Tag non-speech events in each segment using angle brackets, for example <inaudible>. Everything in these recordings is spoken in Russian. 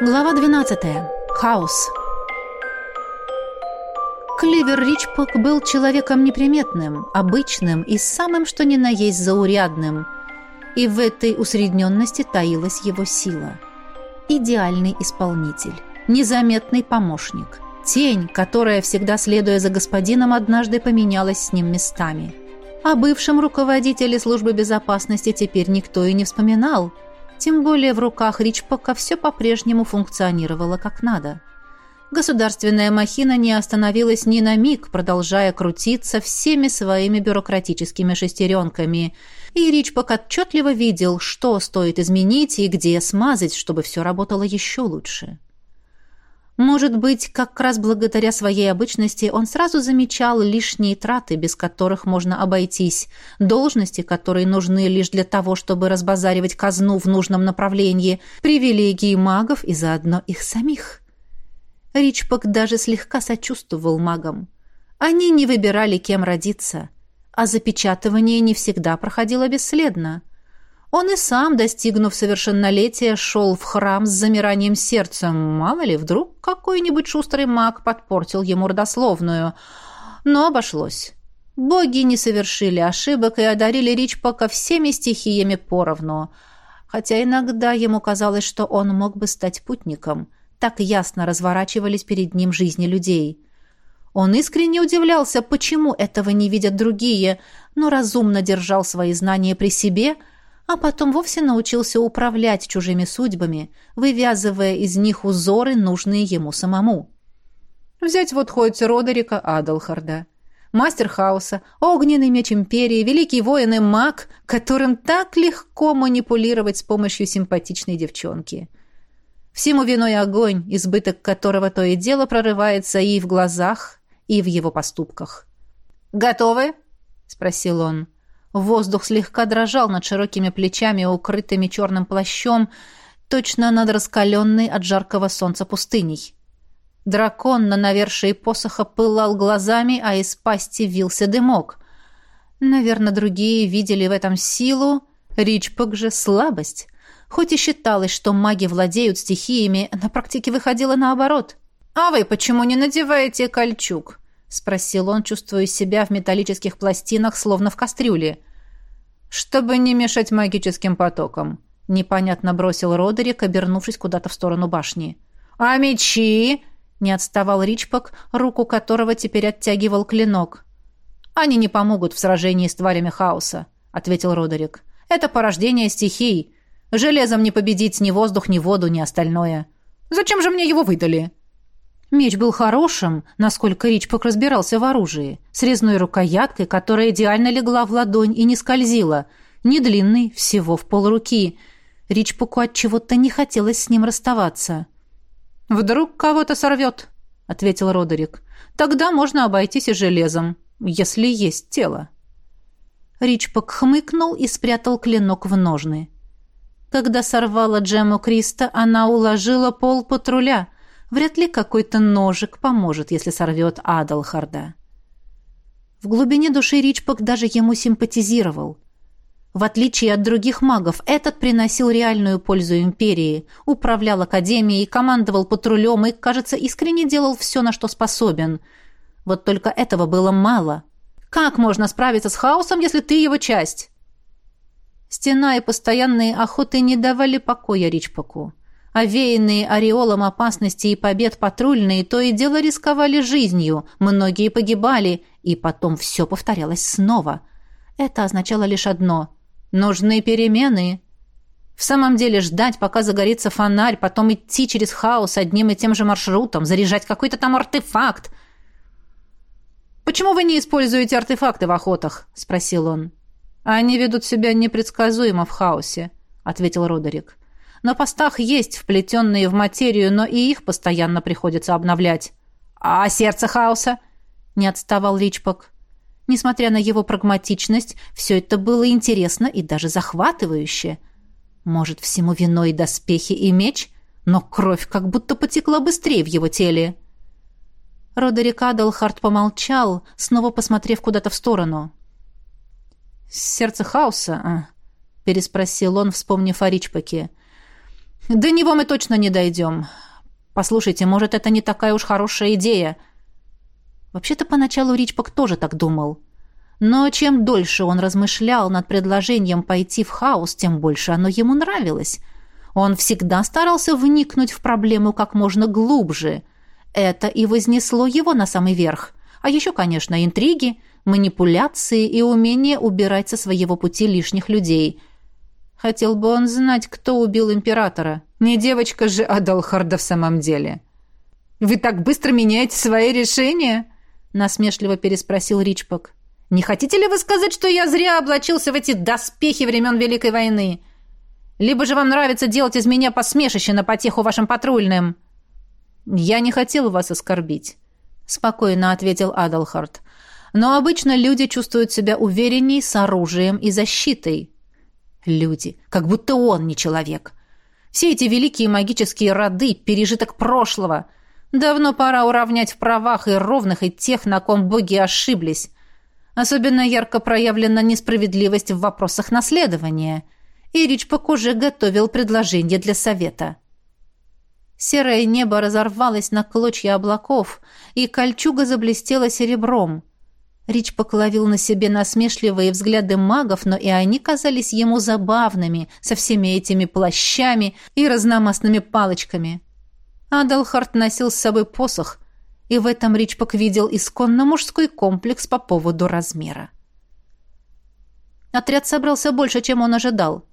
Глава 12. Хаос. Кливер Ричпок был человеком неприметным, обычным и самым что ни на есть заурядным. И в этой усредненности таилась его сила. Идеальный исполнитель, незаметный помощник, тень, которая, всегда следуя за господином, однажды поменялась с ним местами. О бывшем руководителе службы безопасности теперь никто и не вспоминал – тем более в руках Ричпока все по-прежнему функционировало как надо. Государственная махина не остановилась ни на миг, продолжая крутиться всеми своими бюрократическими шестеренками. И Ричпок отчетливо видел, что стоит изменить и где смазать, чтобы все работало еще лучше. Может быть, как раз благодаря своей обычности он сразу замечал лишние траты, без которых можно обойтись, должности, которые нужны лишь для того, чтобы разбазаривать казну в нужном направлении, привилегии магов и заодно их самих. Ричпок даже слегка сочувствовал магам. Они не выбирали, кем родиться, а запечатывание не всегда проходило бесследно – он и сам, достигнув совершеннолетия, шел в храм с замиранием сердца. Мало ли, вдруг какой-нибудь шустрый маг подпортил ему родословную. Но обошлось. Боги не совершили ошибок и одарили Ричпока всеми стихиями поровну. Хотя иногда ему казалось, что он мог бы стать путником. Так ясно разворачивались перед ним жизни людей. Он искренне удивлялся, почему этого не видят другие, но разумно держал свои знания при себе – а потом вовсе научился управлять чужими судьбами, вывязывая из них узоры, нужные ему самому. Взять вот хоть Родерика Адалхарда, мастер хаоса, огненный меч империи, великий воин и маг, которым так легко манипулировать с помощью симпатичной девчонки. Всему виной огонь, избыток которого то и дело прорывается и в глазах, и в его поступках. «Готовы?» — спросил он. Воздух слегка дрожал над широкими плечами, укрытыми черным плащом, точно над раскаленной от жаркого солнца пустыней. Дракон на навершии посоха пылал глазами, а из пасти вился дымок. Наверное, другие видели в этом силу, Ричпок же слабость. Хоть и считалось, что маги владеют стихиями, на практике выходило наоборот. «А вы почему не надеваете кольчуг?» — спросил он, чувствуя себя в металлических пластинах, словно в кастрюле. «Чтобы не мешать магическим потокам», — непонятно бросил Родерик, обернувшись куда-то в сторону башни. «А мечи?» — не отставал Ричпок, руку которого теперь оттягивал клинок. «Они не помогут в сражении с тварями хаоса», — ответил Родерик. «Это порождение стихий. Железом не победить ни воздух, ни воду, ни остальное. Зачем же мне его выдали?» Меч был хорошим, насколько Ричпок разбирался в оружии, с резной рукояткой, которая идеально легла в ладонь и не скользила, не длинный, всего в полруки. Ричпоку от чего-то не хотелось с ним расставаться. «Вдруг кого-то сорвет», — ответил Родерик. «Тогда можно обойтись и железом, если есть тело». Ричпок хмыкнул и спрятал клинок в ножны. Когда сорвала Джему Криста, она уложила пол патруля — Вряд ли какой-то ножик поможет, если сорвет Адалхарда. В глубине души Ричпок даже ему симпатизировал. В отличие от других магов, этот приносил реальную пользу империи, управлял академией, командовал патрулем и, кажется, искренне делал все, на что способен. Вот только этого было мало. Как можно справиться с хаосом, если ты его часть? Стена и постоянные охоты не давали покоя Ричпоку. Овеянные ореолом опасности и побед патрульные то и дело рисковали жизнью, многие погибали, и потом все повторялось снова. Это означало лишь одно — нужны перемены. В самом деле ждать, пока загорится фонарь, потом идти через хаос одним и тем же маршрутом, заряжать какой-то там артефакт. «Почему вы не используете артефакты в охотах?» — спросил он. «Они ведут себя непредсказуемо в хаосе», — ответил Родерик. На постах есть вплетенные в материю, но и их постоянно приходится обновлять. А сердце хаоса? Не отставал Ричпок. Несмотря на его прагматичность, все это было интересно и даже захватывающе. Может, всему виной доспехи и меч, но кровь как будто потекла быстрее в его теле. Родерик Адалхарт помолчал, снова посмотрев куда-то в сторону. «Сердце хаоса?» а?» — переспросил он, вспомнив о Ричпоке. До него мы точно не дойдем. Послушайте, может, это не такая уж хорошая идея. Вообще-то поначалу Ричпок тоже так думал. Но чем дольше он размышлял над предложением пойти в хаос, тем больше оно ему нравилось. Он всегда старался вникнуть в проблему как можно глубже. Это и вознесло его на самый верх. А еще, конечно, интриги, манипуляции и умение убирать со своего пути лишних людей – Хотел бы он знать, кто убил императора. Не девочка же Адалхарда в самом деле. «Вы так быстро меняете свои решения?» насмешливо переспросил Ричпок. «Не хотите ли вы сказать, что я зря облачился в эти доспехи времен Великой войны? Либо же вам нравится делать из меня посмешище на потеху вашим патрульным?» «Я не хотел вас оскорбить», — спокойно ответил Адалхард. «Но обычно люди чувствуют себя уверенней с оружием и защитой. Люди, как будто он не человек. Все эти великие магические роды – пережиток прошлого. Давно пора уравнять в правах и ровных и тех, на ком боги ошиблись. Особенно ярко проявлена несправедливость в вопросах наследования. И Ричпок уже готовил предложение для совета. Серое небо разорвалось на клочья облаков, и кольчуга заблестела серебром – Рич покловил на себе насмешливые взгляды магов, но и они казались ему забавными, со всеми этими плащами и разномастными палочками. Адалхарт носил с собой посох, и в этом Ричпок видел исконно мужской комплекс по поводу размера. Отряд собрался больше, чем он ожидал.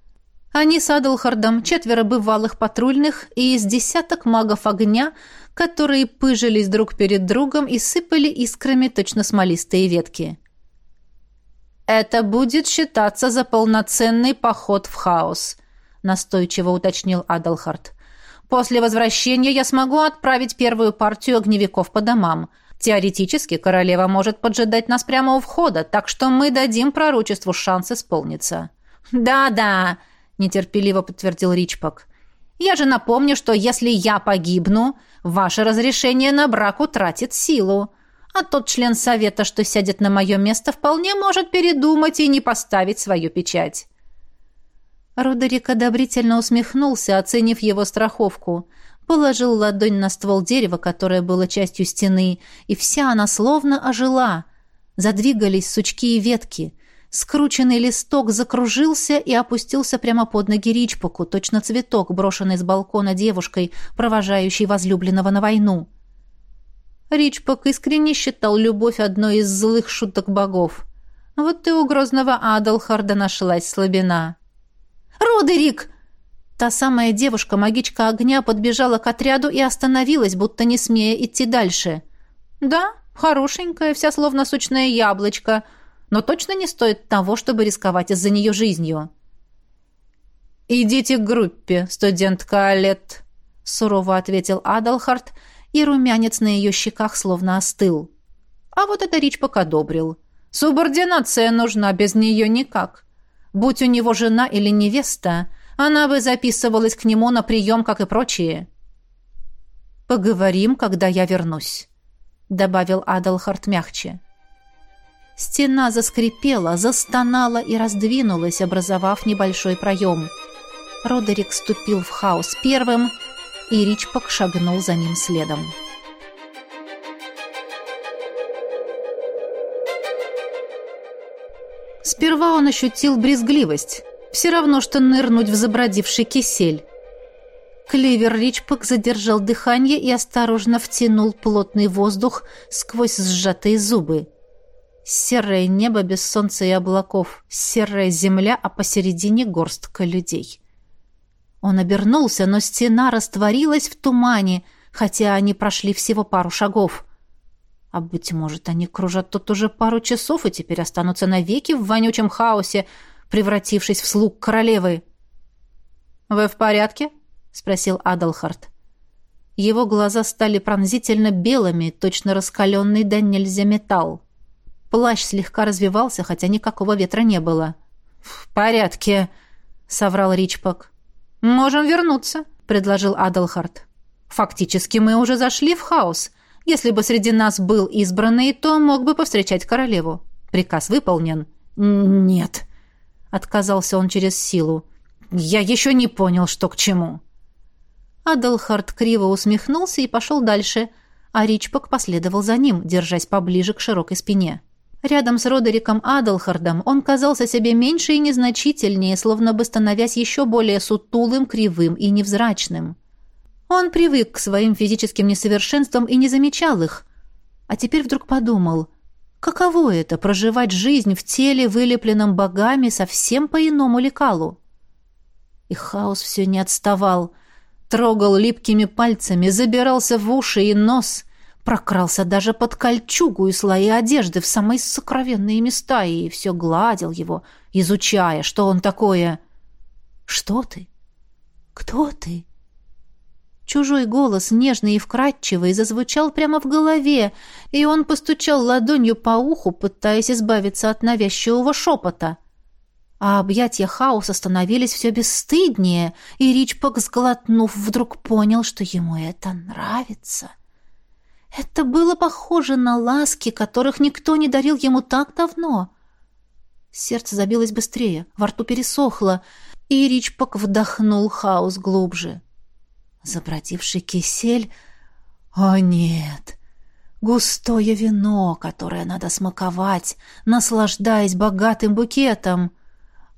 Они с Адалхардом, четверо бывалых патрульных и из десяток магов огня – которые пыжились друг перед другом и сыпали искрами точно смолистые ветки. «Это будет считаться за полноценный поход в хаос», — настойчиво уточнил Адалхард. «После возвращения я смогу отправить первую партию огневиков по домам. Теоретически королева может поджидать нас прямо у входа, так что мы дадим пророчеству шанс исполниться». «Да-да», — нетерпеливо подтвердил Ричпок. «Я же напомню, что если я погибну, ваше разрешение на брак утратит силу. А тот член совета, что сядет на мое место, вполне может передумать и не поставить свою печать». Родерик одобрительно усмехнулся, оценив его страховку. Положил ладонь на ствол дерева, которое было частью стены, и вся она словно ожила. Задвигались сучки и ветки. Скрученный листок закружился и опустился прямо под ноги Ричпоку, точно цветок, брошенный с балкона девушкой, провожающей возлюбленного на войну. Ричпок искренне считал любовь одной из злых шуток богов. Вот и у грозного Адалхарда нашлась слабина. «Родерик!» Та самая девушка-магичка огня подбежала к отряду и остановилась, будто не смея идти дальше. «Да, хорошенькая, вся словно сочное яблочко», но точно не стоит того, чтобы рисковать из-за нее жизнью. «Идите к группе, студентка Алет», — сурово ответил Адалхарт, и румянец на ее щеках словно остыл. А вот это Рич пока одобрил. Субординация нужна, без нее никак. Будь у него жена или невеста, она бы записывалась к нему на прием, как и прочие. «Поговорим, когда я вернусь», — добавил Адалхарт мягче. Стена заскрипела, застонала и раздвинулась, образовав небольшой проем. Родерик ступил в хаос первым, и Ричпок шагнул за ним следом. Сперва он ощутил брезгливость. Все равно, что нырнуть в забродивший кисель. Кливер Ричпок задержал дыхание и осторожно втянул плотный воздух сквозь сжатые зубы. Серое небо без солнца и облаков, серая земля, а посередине горстка людей. Он обернулся, но стена растворилась в тумане, хотя они прошли всего пару шагов. А, быть может, они кружат тут уже пару часов и теперь останутся навеки в вонючем хаосе, превратившись в слуг королевы. «Вы в порядке?» — спросил Адалхард. Его глаза стали пронзительно белыми, точно раскаленный да нельзя металл. Плащ слегка развивался, хотя никакого ветра не было. «В порядке», — соврал Ричпок. «Можем вернуться», — предложил Адалхард. «Фактически мы уже зашли в хаос. Если бы среди нас был избранный, то мог бы повстречать королеву. Приказ выполнен». «Нет», — отказался он через силу. «Я еще не понял, что к чему». Аделхард криво усмехнулся и пошел дальше, а Ричпок последовал за ним, держась поближе к широкой спине. Рядом с Родериком Аделхардом он казался себе меньше и незначительнее, словно бы становясь еще более сутулым, кривым и невзрачным. Он привык к своим физическим несовершенствам и не замечал их, а теперь вдруг подумал, каково это — проживать жизнь в теле, вылепленном богами, совсем по иному лекалу. И хаос все не отставал, трогал липкими пальцами, забирался в уши и нос — прокрался даже под кольчугу и слои одежды в самые сокровенные места и все гладил его, изучая, что он такое. «Что ты? Кто ты?» Чужой голос, нежный и вкрадчивый, зазвучал прямо в голове, и он постучал ладонью по уху, пытаясь избавиться от навязчивого шепота. А объятия хаоса становились все бесстыднее, и Ричпок, сглотнув, вдруг понял, что ему это нравится. — это было похоже на ласки, которых никто не дарил ему так давно. Сердце забилось быстрее, во рту пересохло, и Ричпок вдохнул хаос глубже. Забродивший кисель... О, нет! Густое вино, которое надо смаковать, наслаждаясь богатым букетом.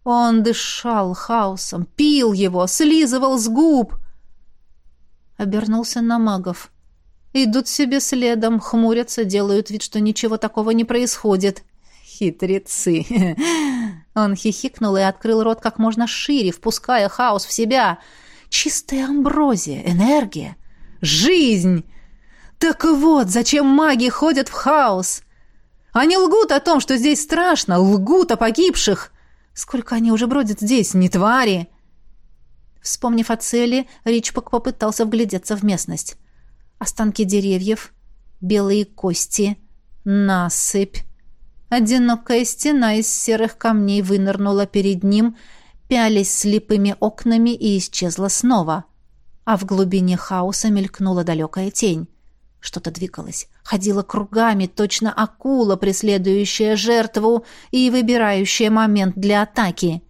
Он дышал хаосом, пил его, слизывал с губ. Обернулся на магов. Идут себе следом, хмурятся, делают вид, что ничего такого не происходит. Хитрецы. <laughs> Он хихикнул и открыл рот как можно шире, впуская хаос в себя. Чистая амброзия, энергия, жизнь. Так вот, зачем маги ходят в хаос? Они лгут о том, что здесь страшно, лгут о погибших. Сколько они уже бродят здесь, не твари. Вспомнив о цели, Ричпок попытался вглядеться в местность останки деревьев, белые кости, насыпь. Одинокая стена из серых камней вынырнула перед ним, пялись слепыми окнами и исчезла снова. А в глубине хаоса мелькнула далекая тень. Что-то двигалось, ходила кругами, точно акула, преследующая жертву и выбирающая момент для атаки.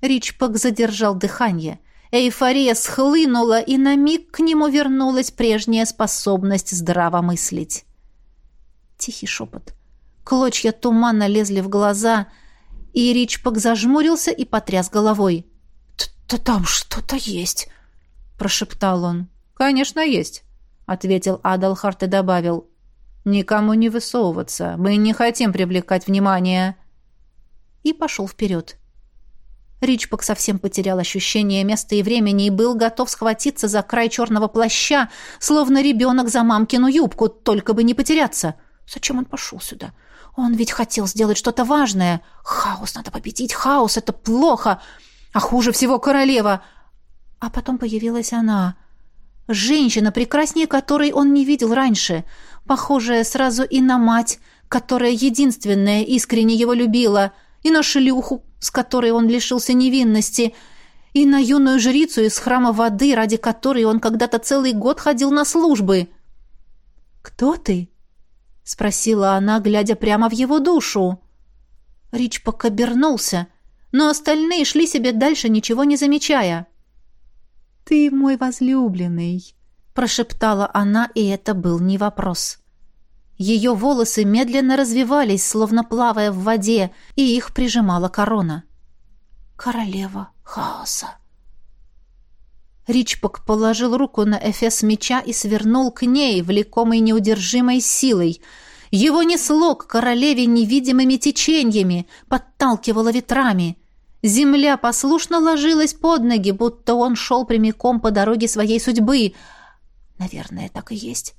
Ричпок задержал дыхание — Эйфория схлынула, и на миг к нему вернулась прежняя способность здраво мыслить. Тихий шепот. Клочья тумана лезли в глаза, и Ричпок зажмурился и потряс головой. «Да там что-то есть!» — прошептал он. «Конечно, есть», — ответил Адалхарт и добавил. «Никому не высовываться. Мы не хотим привлекать внимание». И пошел вперед. Ричпок совсем потерял ощущение места и времени и был готов схватиться за край черного плаща, словно ребенок за мамкину юбку, только бы не потеряться. Зачем он пошел сюда? Он ведь хотел сделать что-то важное. Хаос надо победить, хаос — это плохо. А хуже всего королева. А потом появилась она. Женщина, прекраснее которой он не видел раньше. Похожая сразу и на мать, которая единственная искренне его любила, и на шлюху, с которой он лишился невинности, и на юную жрицу из храма воды, ради которой он когда-то целый год ходил на службы. «Кто ты?» — спросила она, глядя прямо в его душу. Ричпок обернулся, но остальные шли себе дальше, ничего не замечая. «Ты мой возлюбленный», — прошептала она, и это был не вопрос. Ее волосы медленно развивались, словно плавая в воде, и их прижимала корона. «Королева хаоса!» Ричпок положил руку на эфес меча и свернул к ней, влекомой неудержимой силой. Его несло к королеве невидимыми течениями, подталкивало ветрами. Земля послушно ложилась под ноги, будто он шел прямиком по дороге своей судьбы. Наверное, так и есть.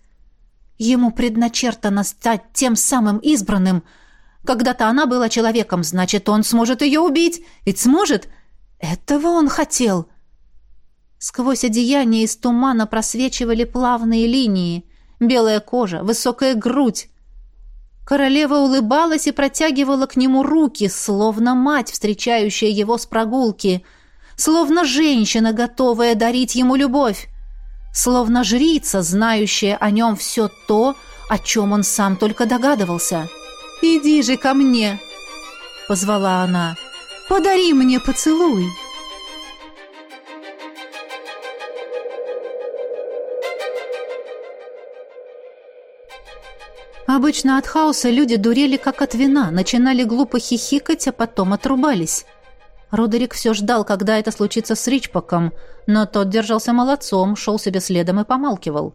Ему предначертано стать тем самым избранным. Когда-то она была человеком, значит, он сможет ее убить. Ведь сможет? Этого он хотел. Сквозь одеяние из тумана просвечивали плавные линии. Белая кожа, высокая грудь. Королева улыбалась и протягивала к нему руки, словно мать, встречающая его с прогулки, словно женщина, готовая дарить ему любовь словно жрица, знающая о нем все то, о чем он сам только догадывался. «Иди же ко мне!» — позвала она. «Подари мне поцелуй!» Обычно от хаоса люди дурели как от вина, начинали глупо хихикать, а потом отрубались — Родерик все ждал, когда это случится с Ричпоком, но тот держался молодцом, шел себе следом и помалкивал.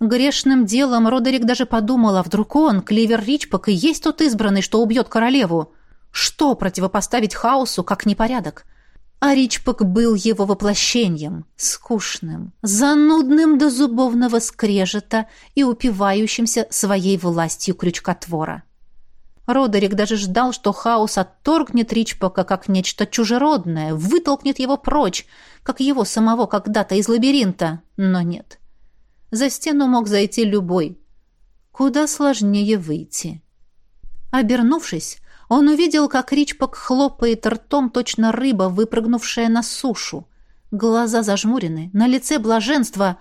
Грешным делом Родерик даже подумал, а вдруг он, Кливер Ричпок, и есть тот избранный, что убьет королеву? Что противопоставить хаосу, как непорядок? А Ричпок был его воплощением, скучным, занудным до зубовного скрежета и упивающимся своей властью крючкотвора. Родерик даже ждал, что хаос отторгнет Ричпока как нечто чужеродное, вытолкнет его прочь, как его самого когда-то из лабиринта, но нет. За стену мог зайти любой. Куда сложнее выйти. Обернувшись, он увидел, как Ричпок хлопает ртом точно рыба, выпрыгнувшая на сушу. Глаза зажмурены, на лице блаженство.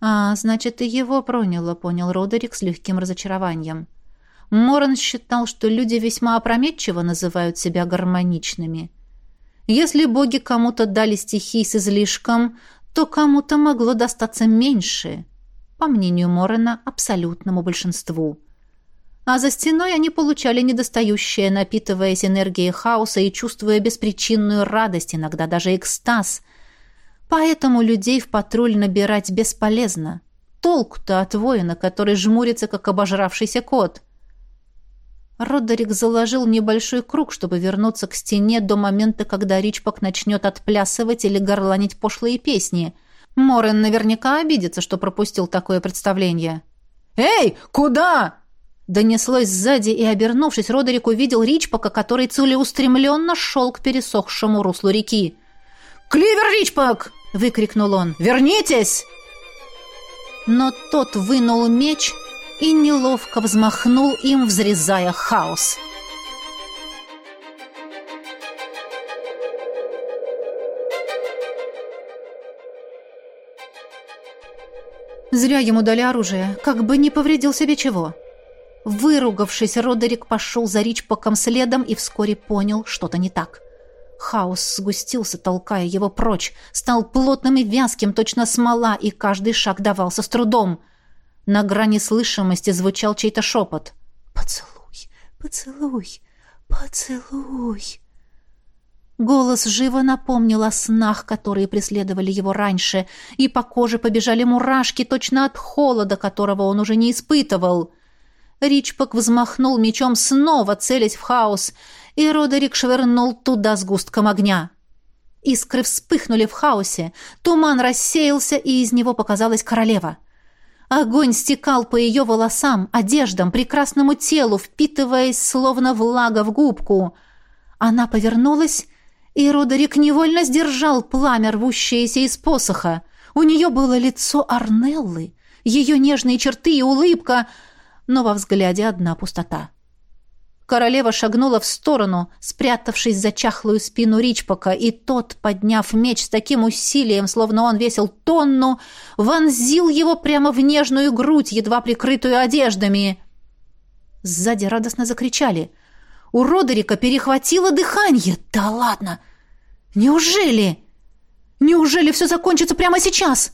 А, значит, и его проняло, понял Родерик с легким разочарованием. Моран считал, что люди весьма опрометчиво называют себя гармоничными. Если боги кому-то дали стихии с излишком, то кому-то могло достаться меньше, по мнению Морена, абсолютному большинству а за стеной они получали недостающее, напитываясь энергией хаоса и чувствуя беспричинную радость, иногда даже экстаз. Поэтому людей в патруль набирать бесполезно. Толк-то от воина, который жмурится, как обожравшийся кот. Родерик заложил небольшой круг, чтобы вернуться к стене до момента, когда Ричпок начнет отплясывать или горланить пошлые песни. Морен наверняка обидится, что пропустил такое представление. «Эй, куда?» Донеслось сзади, и, обернувшись, Родерик увидел Ричпока, который целеустремленно шел к пересохшему руслу реки. «Кливер Ричпок!» — выкрикнул он. «Вернитесь!» Но тот вынул меч и неловко взмахнул им, взрезая хаос. Зря ему дали оружие, как бы не повредил себе чего. Выругавшись, Родерик пошел за Ричпоком следом и вскоре понял, что-то не так. Хаос сгустился, толкая его прочь, стал плотным и вязким, точно смола, и каждый шаг давался с трудом. На грани слышимости звучал чей-то шепот. «Поцелуй, поцелуй, поцелуй». Голос живо напомнил о снах, которые преследовали его раньше, и по коже побежали мурашки точно от холода, которого он уже не испытывал. Ричпок взмахнул мечом снова, целясь в хаос, и Родерик швырнул туда сгустком огня. Искры вспыхнули в хаосе, туман рассеялся, и из него показалась королева. Огонь стекал по ее волосам, одеждам, прекрасному телу, впитываясь, словно влага в губку. Она повернулась, и Родерик невольно сдержал пламя, рвущееся из посоха. У нее было лицо Арнеллы, ее нежные черты и улыбка — но во взгляде одна пустота. Королева шагнула в сторону, спрятавшись за чахлую спину Ричпока, и тот, подняв меч с таким усилием, словно он весил тонну, вонзил его прямо в нежную грудь, едва прикрытую одеждами. Сзади радостно закричали. У Родерика перехватило дыхание. «Да ладно! Неужели? Неужели все закончится прямо сейчас?»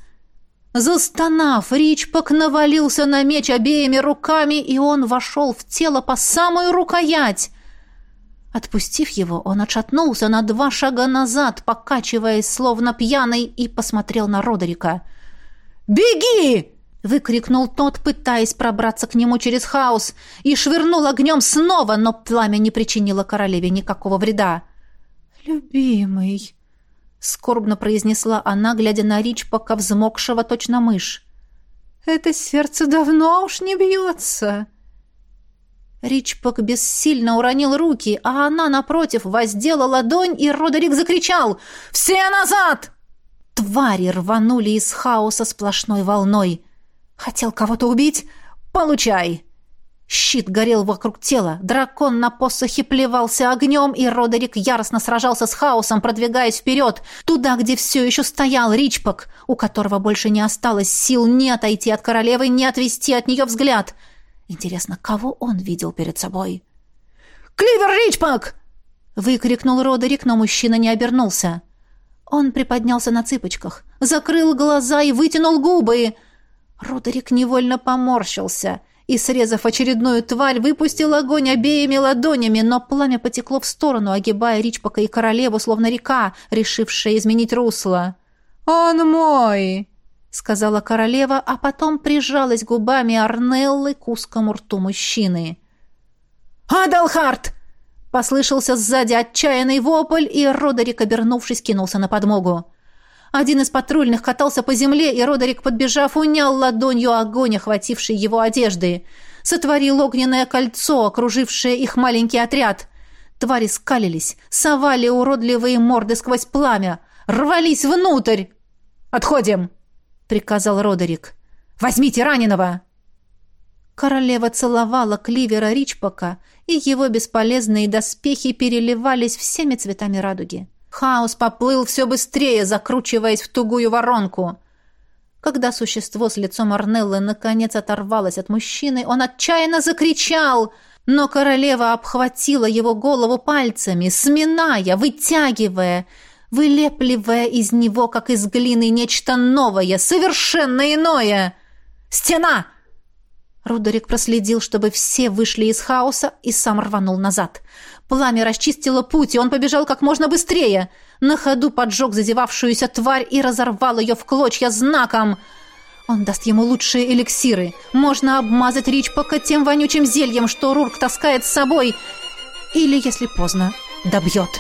Застонав, Ричпок навалился на меч обеими руками, и он вошел в тело по самую рукоять. Отпустив его, он отшатнулся на два шага назад, покачиваясь, словно пьяный, и посмотрел на Родерика. «Беги!» — выкрикнул тот, пытаясь пробраться к нему через хаос, и швырнул огнем снова, но пламя не причинило королеве никакого вреда. «Любимый!» Скорбно произнесла она, глядя на Ричпока, взмокшего точно мышь. «Это сердце давно уж не бьется!» Ричпок бессильно уронил руки, а она, напротив, воздела ладонь, и Родерик закричал «Все назад!» Твари рванули из хаоса сплошной волной. «Хотел кого-то убить? Получай!» Щит горел вокруг тела, дракон на посохе плевался огнем, и Родерик яростно сражался с хаосом, продвигаясь вперед, туда, где все еще стоял Ричпок, у которого больше не осталось сил ни отойти от королевы, ни отвести от нее взгляд. Интересно, кого он видел перед собой? «Кливер Ричпок!» — выкрикнул Родерик, но мужчина не обернулся. Он приподнялся на цыпочках, закрыл глаза и вытянул губы. Родерик невольно поморщился — и, срезав очередную тварь, выпустил огонь обеими ладонями, но пламя потекло в сторону, огибая Ричпока и королеву, словно река, решившая изменить русло. «Он мой!» — сказала королева, а потом прижалась губами Арнеллы к узкому рту мужчины. «Адалхарт!» — послышался сзади отчаянный вопль, и Родерик, обернувшись, кинулся на подмогу. Один из патрульных катался по земле, и Родерик, подбежав, унял ладонью огонь, охвативший его одежды. Сотворил огненное кольцо, окружившее их маленький отряд. Твари скалились, совали уродливые морды сквозь пламя, рвались внутрь. «Отходим!» — приказал Родерик. «Возьмите раненого!» Королева целовала Кливера Ричпока, и его бесполезные доспехи переливались всеми цветами радуги. Хаос поплыл все быстрее, закручиваясь в тугую воронку. Когда существо с лицом Арнеллы наконец оторвалось от мужчины, он отчаянно закричал, но королева обхватила его голову пальцами, сминая, вытягивая, вылепливая из него, как из глины, нечто новое, совершенно иное. «Стена!» Рудерик проследил, чтобы все вышли из хаоса, и сам рванул назад. Пламя расчистило путь, и он побежал как можно быстрее. На ходу поджег зазевавшуюся тварь и разорвал ее в клочья знаком. Он даст ему лучшие эликсиры. Можно обмазать Ричпока тем вонючим зельем, что Рурк таскает с собой. Или, если поздно, добьет.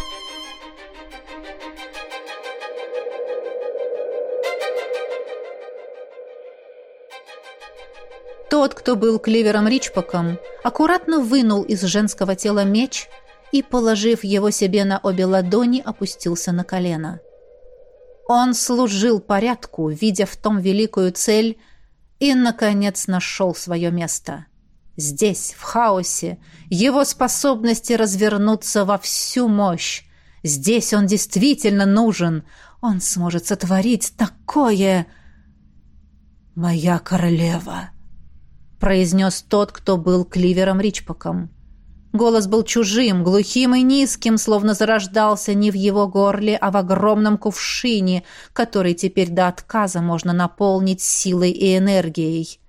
Тот, кто был Кливером Ричпоком, аккуратно вынул из женского тела меч и, положив его себе на обе ладони, опустился на колено. Он служил порядку, видя в том великую цель, и, наконец, нашел свое место. Здесь, в хаосе, его способности развернуться во всю мощь. Здесь он действительно нужен. Он сможет сотворить такое... «Моя королева!» произнес тот, кто был Кливером Ричпоком. Голос был чужим, глухим и низким, словно зарождался не в его горле, а в огромном кувшине, который теперь до отказа можно наполнить силой и энергией.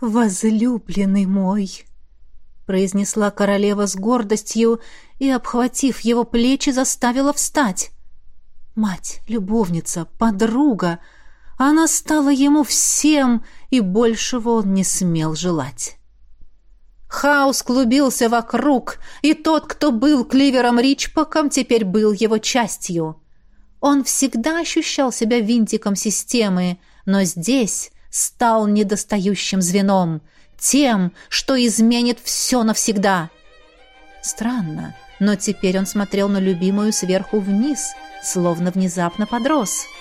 «Возлюбленный мой!» произнесла королева с гордостью и, обхватив его плечи, заставила встать. Мать, любовница, подруга — она стала ему всем, и большего он не смел желать. Хаос клубился вокруг, и тот, кто был Кливером Ричпоком, теперь был его частью. Он всегда ощущал себя винтиком системы, но здесь стал недостающим звеном, тем, что изменит все навсегда. Странно, но теперь он смотрел на любимую сверху вниз, словно внезапно подрос —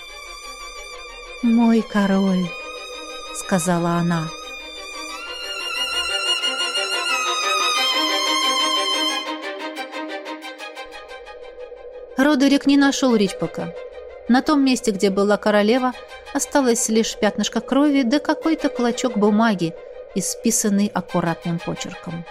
«Мой король», — сказала она. Родерик не нашел Ричпока. На том месте, где была королева, осталось лишь пятнышко крови да какой-то клочок бумаги, исписанный аккуратным почерком.